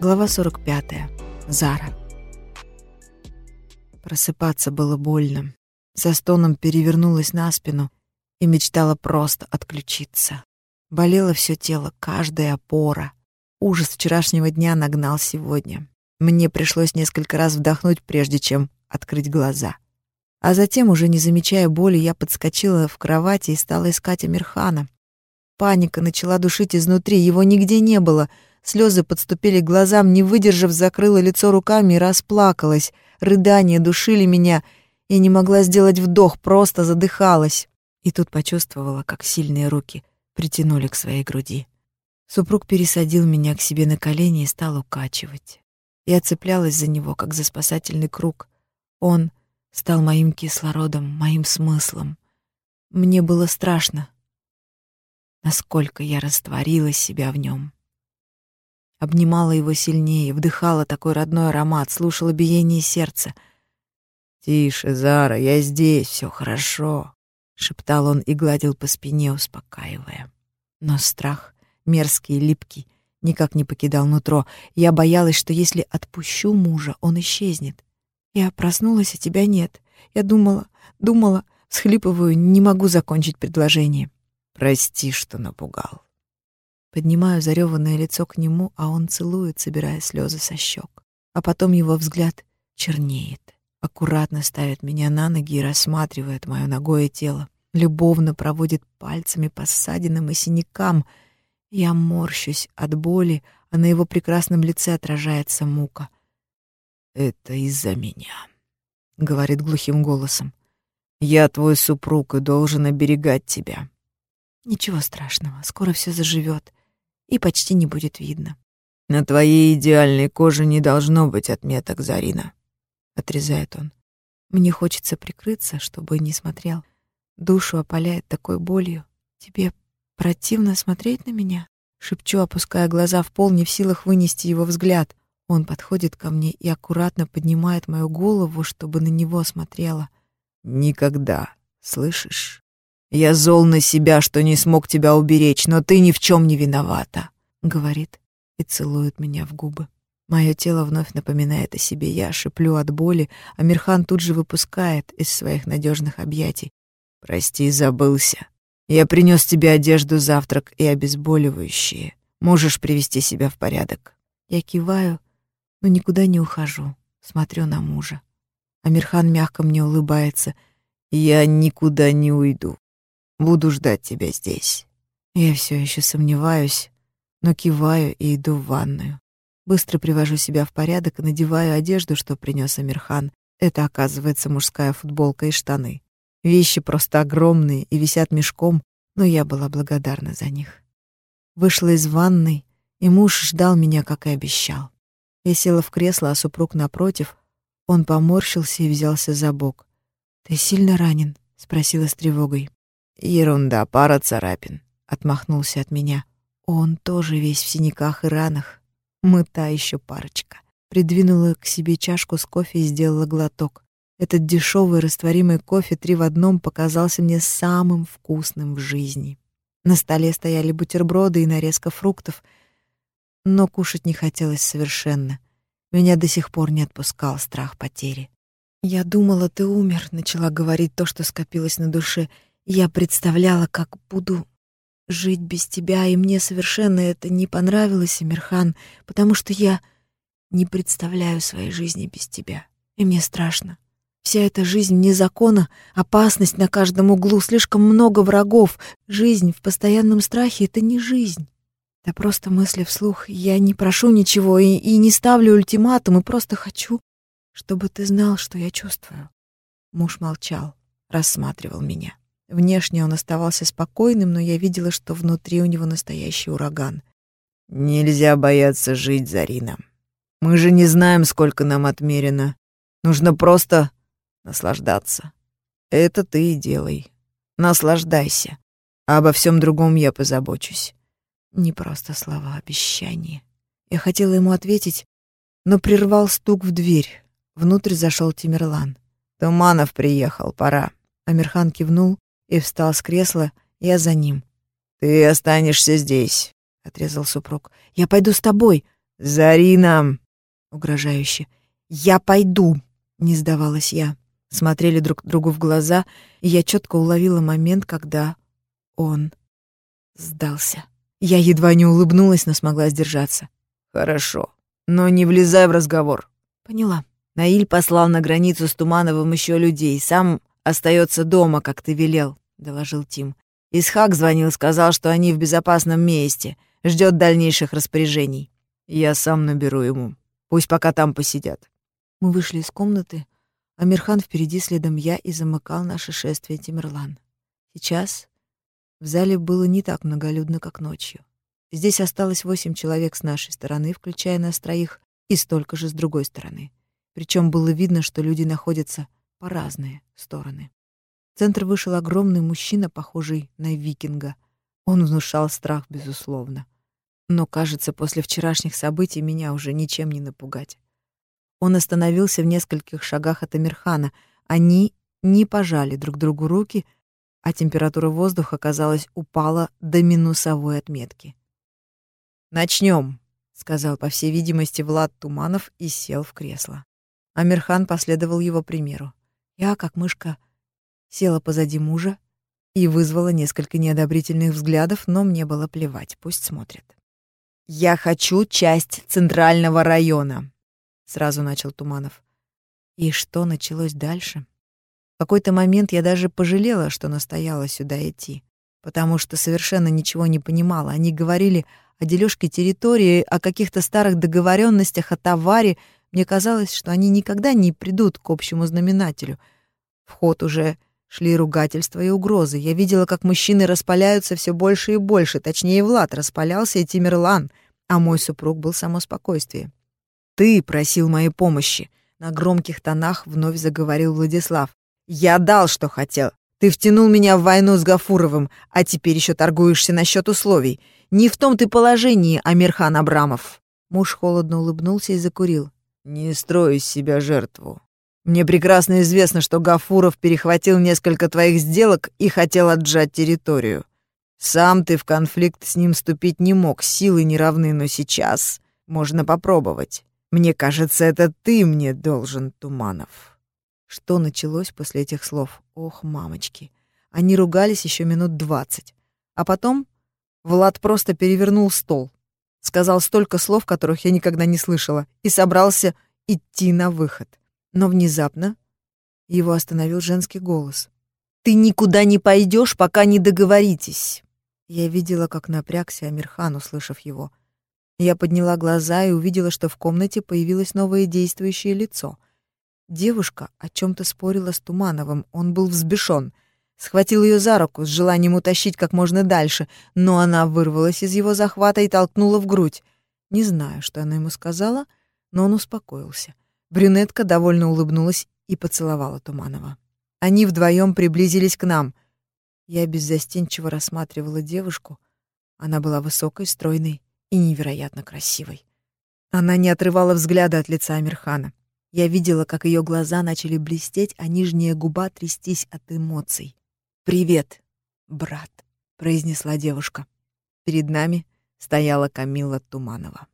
Глава 45. Зара. Просыпаться было больно. Со стоном перевернулась на спину и мечтала просто отключиться. Болело все тело, каждая опора. Ужас вчерашнего дня нагнал сегодня. Мне пришлось несколько раз вдохнуть, прежде чем открыть глаза. А затем, уже не замечая боли, я подскочила в кровати и стала искать Амирхана. Паника начала душить изнутри, его нигде не было — Слезы подступили к глазам, не выдержав, закрыла лицо руками и расплакалась. Рыдания душили меня, я не могла сделать вдох, просто задыхалась. И тут почувствовала, как сильные руки притянули к своей груди. Супруг пересадил меня к себе на колени и стал укачивать. Я цеплялась за него, как за спасательный круг. Он стал моим кислородом, моим смыслом. Мне было страшно, насколько я растворила себя в нем. Обнимала его сильнее, вдыхала такой родной аромат, слушала биение сердца. «Тише, Зара, я здесь, все хорошо», — шептал он и гладил по спине, успокаивая. Но страх, мерзкий и липкий, никак не покидал нутро. Я боялась, что если отпущу мужа, он исчезнет. Я проснулась, а тебя нет. Я думала, думала, схлипываю, не могу закончить предложение. «Прости, что напугал», Поднимаю зареванное лицо к нему, а он целует, собирая слезы со щек. А потом его взгляд чернеет. Аккуратно ставит меня на ноги и рассматривает мое ногое тело. Любовно проводит пальцами по ссадинам и синякам. Я морщусь от боли, а на его прекрасном лице отражается мука. «Это из-за меня», — говорит глухим голосом. «Я твой супруг и должен оберегать тебя». «Ничего страшного, скоро все заживет и почти не будет видно. «На твоей идеальной коже не должно быть отметок, Зарина», — отрезает он. Мне хочется прикрыться, чтобы не смотрел. Душу опаляет такой болью. Тебе противно смотреть на меня? Шепчу, опуская глаза в пол, не в силах вынести его взгляд. Он подходит ко мне и аккуратно поднимает мою голову, чтобы на него смотрела. «Никогда, слышишь?» Я зол на себя, что не смог тебя уберечь, но ты ни в чем не виновата», — говорит и целует меня в губы. Мое тело вновь напоминает о себе. Я шиплю от боли, а Мирхан тут же выпускает из своих надежных объятий. «Прости, забылся. Я принес тебе одежду, завтрак и обезболивающие. Можешь привести себя в порядок». Я киваю, но никуда не ухожу. Смотрю на мужа. Амирхан мягко мне улыбается. «Я никуда не уйду. Буду ждать тебя здесь. Я все еще сомневаюсь, но киваю и иду в ванную. Быстро привожу себя в порядок и надеваю одежду, что принес Амирхан. Это, оказывается, мужская футболка и штаны. Вещи просто огромные и висят мешком, но я была благодарна за них. Вышла из ванной, и муж ждал меня, как и обещал. Я села в кресло, а супруг напротив. Он поморщился и взялся за бок. «Ты сильно ранен?» — спросила с тревогой. «Ерунда, пара царапин», — отмахнулся от меня. Он тоже весь в синяках и ранах. Мы та еще парочка. Придвинула к себе чашку с кофе и сделала глоток. Этот дешевый растворимый кофе три в одном показался мне самым вкусным в жизни. На столе стояли бутерброды и нарезка фруктов, но кушать не хотелось совершенно. Меня до сих пор не отпускал страх потери. «Я думала, ты умер», — начала говорить то, что скопилось на душе — я представляла, как буду жить без тебя, и мне совершенно это не понравилось, Эмирхан, потому что я не представляю своей жизни без тебя, и мне страшно. Вся эта жизнь вне закона, опасность на каждом углу, слишком много врагов. Жизнь в постоянном страхе — это не жизнь. Да просто мысли вслух. Я не прошу ничего и, и не ставлю ультиматум, и просто хочу, чтобы ты знал, что я чувствую. Муж молчал, рассматривал меня. Внешне он оставался спокойным, но я видела, что внутри у него настоящий ураган. «Нельзя бояться жить, Зарина. Мы же не знаем, сколько нам отмерено. Нужно просто наслаждаться. Это ты и делай. Наслаждайся. А обо всем другом я позабочусь». Не просто слова, обещания. Я хотела ему ответить, но прервал стук в дверь. Внутрь зашел Тимирлан. «Туманов приехал, пора». Амирхан кивнул, и встал с кресла, я за ним. «Ты останешься здесь», — отрезал супруг. «Я пойду с тобой», — «Зарина!» Угрожающе. «Я пойду!» — не сдавалась я. Смотрели друг другу в глаза, и я четко уловила момент, когда он сдался. Я едва не улыбнулась, но смогла сдержаться. «Хорошо, но не влезай в разговор». «Поняла». Наиль послал на границу с Тумановым еще людей. Сам остается дома, как ты велел, доложил Тим. Исхак звонил, сказал, что они в безопасном месте, ждет дальнейших распоряжений. Я сам наберу ему. Пусть пока там посидят. Мы вышли из комнаты. Амирхан впереди, следом я, и замыкал наше шествие Тимирлан. Сейчас в зале было не так многолюдно, как ночью. Здесь осталось восемь человек с нашей стороны, включая нас троих, и столько же с другой стороны. Причем было видно, что люди находятся по разные стороны. Центр вышел огромный мужчина, похожий на викинга. Он внушал страх, безусловно. Но, кажется, после вчерашних событий меня уже ничем не напугать. Он остановился в нескольких шагах от Амирхана. Они не пожали друг другу руки, а температура воздуха, казалось, упала до минусовой отметки. «Начнем», — сказал, по всей видимости, Влад Туманов и сел в кресло. Амирхан последовал его примеру. Я, как мышка, села позади мужа и вызвала несколько неодобрительных взглядов, но мне было плевать, пусть смотрят. «Я хочу часть центрального района», — сразу начал Туманов. И что началось дальше? В какой-то момент я даже пожалела, что настояла сюда идти, потому что совершенно ничего не понимала. Они говорили о дележке территории, о каких-то старых договоренностях, о товаре. Мне казалось, что они никогда не придут к общему знаменателю. В ход уже шли ругательства и угрозы. Я видела, как мужчины распаляются все больше и больше. Точнее, Влад распалялся и Тимирлан, а мой супруг был само спокойствие. «Ты просил моей помощи», — на громких тонах вновь заговорил Владислав. «Я дал, что хотел. Ты втянул меня в войну с Гафуровым, а теперь еще торгуешься насчет условий. Не в том ты положении, Амирхан Абрамов». Муж холодно улыбнулся и закурил. «Не строй из себя жертву. Мне прекрасно известно, что Гафуров перехватил несколько твоих сделок и хотел отжать территорию. Сам ты в конфликт с ним вступить не мог, силы не равны, но сейчас можно попробовать. Мне кажется, это ты мне должен, Туманов». Что началось после этих слов? Ох, мамочки. Они ругались еще минут двадцать. А потом Влад просто перевернул стол. Сказал столько слов, которых я никогда не слышала, и собрался идти на выход. Но внезапно его остановил женский голос. «Ты никуда не пойдешь, пока не договоритесь!» Я видела, как напрягся Амирхан, услышав его. Я подняла глаза и увидела, что в комнате появилось новое действующее лицо. Девушка о чем то спорила с Тумановым, он был взбешен. Схватил ее за руку с желанием утащить как можно дальше, но она вырвалась из его захвата и толкнула в грудь. Не знаю, что она ему сказала, но он успокоился. Брюнетка довольно улыбнулась и поцеловала Туманова. Они вдвоем приблизились к нам. Я беззастенчиво рассматривала девушку. Она была высокой, стройной и невероятно красивой. Она не отрывала взгляда от лица Амирхана. Я видела, как ее глаза начали блестеть, а нижняя губа трястись от эмоций. «Привет, брат», — произнесла девушка. Перед нами стояла Камила Туманова.